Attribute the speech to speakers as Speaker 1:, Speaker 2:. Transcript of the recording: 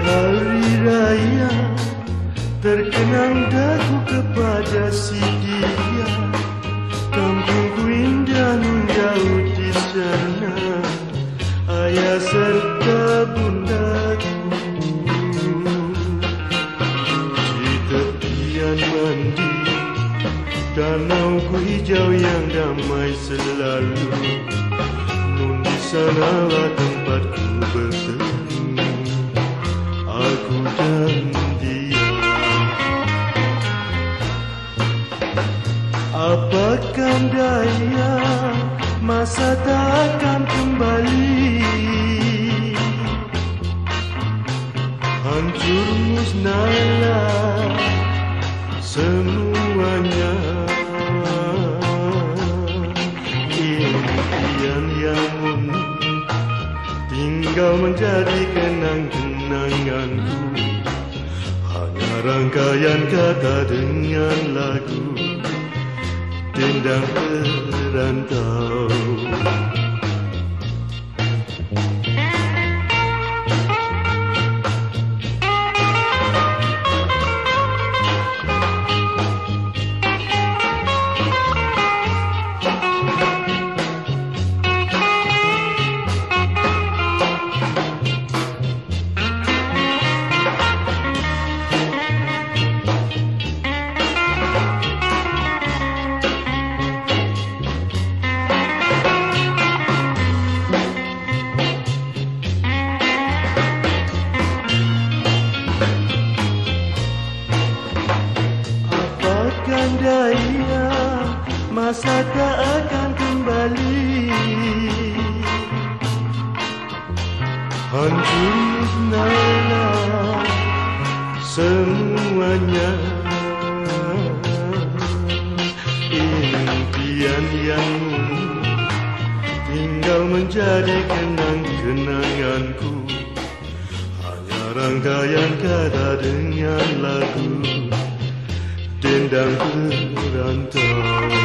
Speaker 1: hari raya Terkenang daku kepada si dia. Kampungku indah jauh di sana Ayah serta bunda Di tepian mandi Danau ku hijau yang damai selalu. Nun di sanalah tempat ku berteduh Apakah daya Masa takkan kembali? Hancur musnahlah Semuanya. Impian yang murni Tinggal menjadi kenang-kenanganku. Hanya rangkaian kata dengan lagu yang. Daya masa tak akan kembali. Hancur semuanya. Impian yang tinggal menjadi kenang-kenanganku. Hanya rangkaian kata dengan lagu dang dang dang dang.